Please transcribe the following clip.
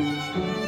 Música